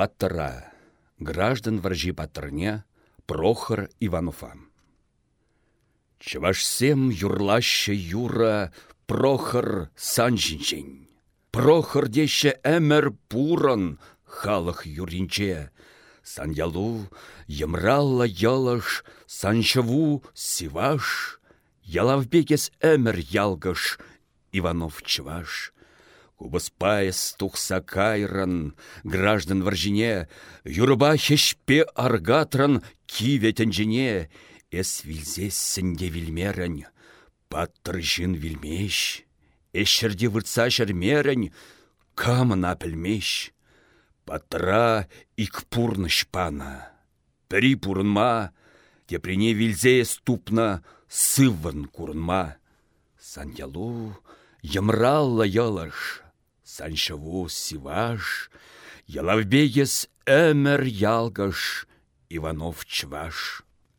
Паттыра, граждан варжи паттырне Прохор Иванова. Чывашсем юрлаще юра Прохор санжинчен. Прохор деше әмір пурын халық юринче. Санялу емралла ялыш, саншыву сиваш, ялавбекес әмір ялгыш, Иванов чываш. Кубыс пайыз тухса кайрын, граждан варжине, юрба хешпе аргатрын киветенжіне, эс вилзессінде вилмерін, паттыр жын вилмеш, эшірде выртса шермерін, камына пілмеш. Паттыра ик пурныш пана. Пірі пурынма, теприне вилзе ступна сывын курынма. Санялу ямралла ялыш, саншаву сиваш, ялавбегес әмір ялгыш, Иванов чваш.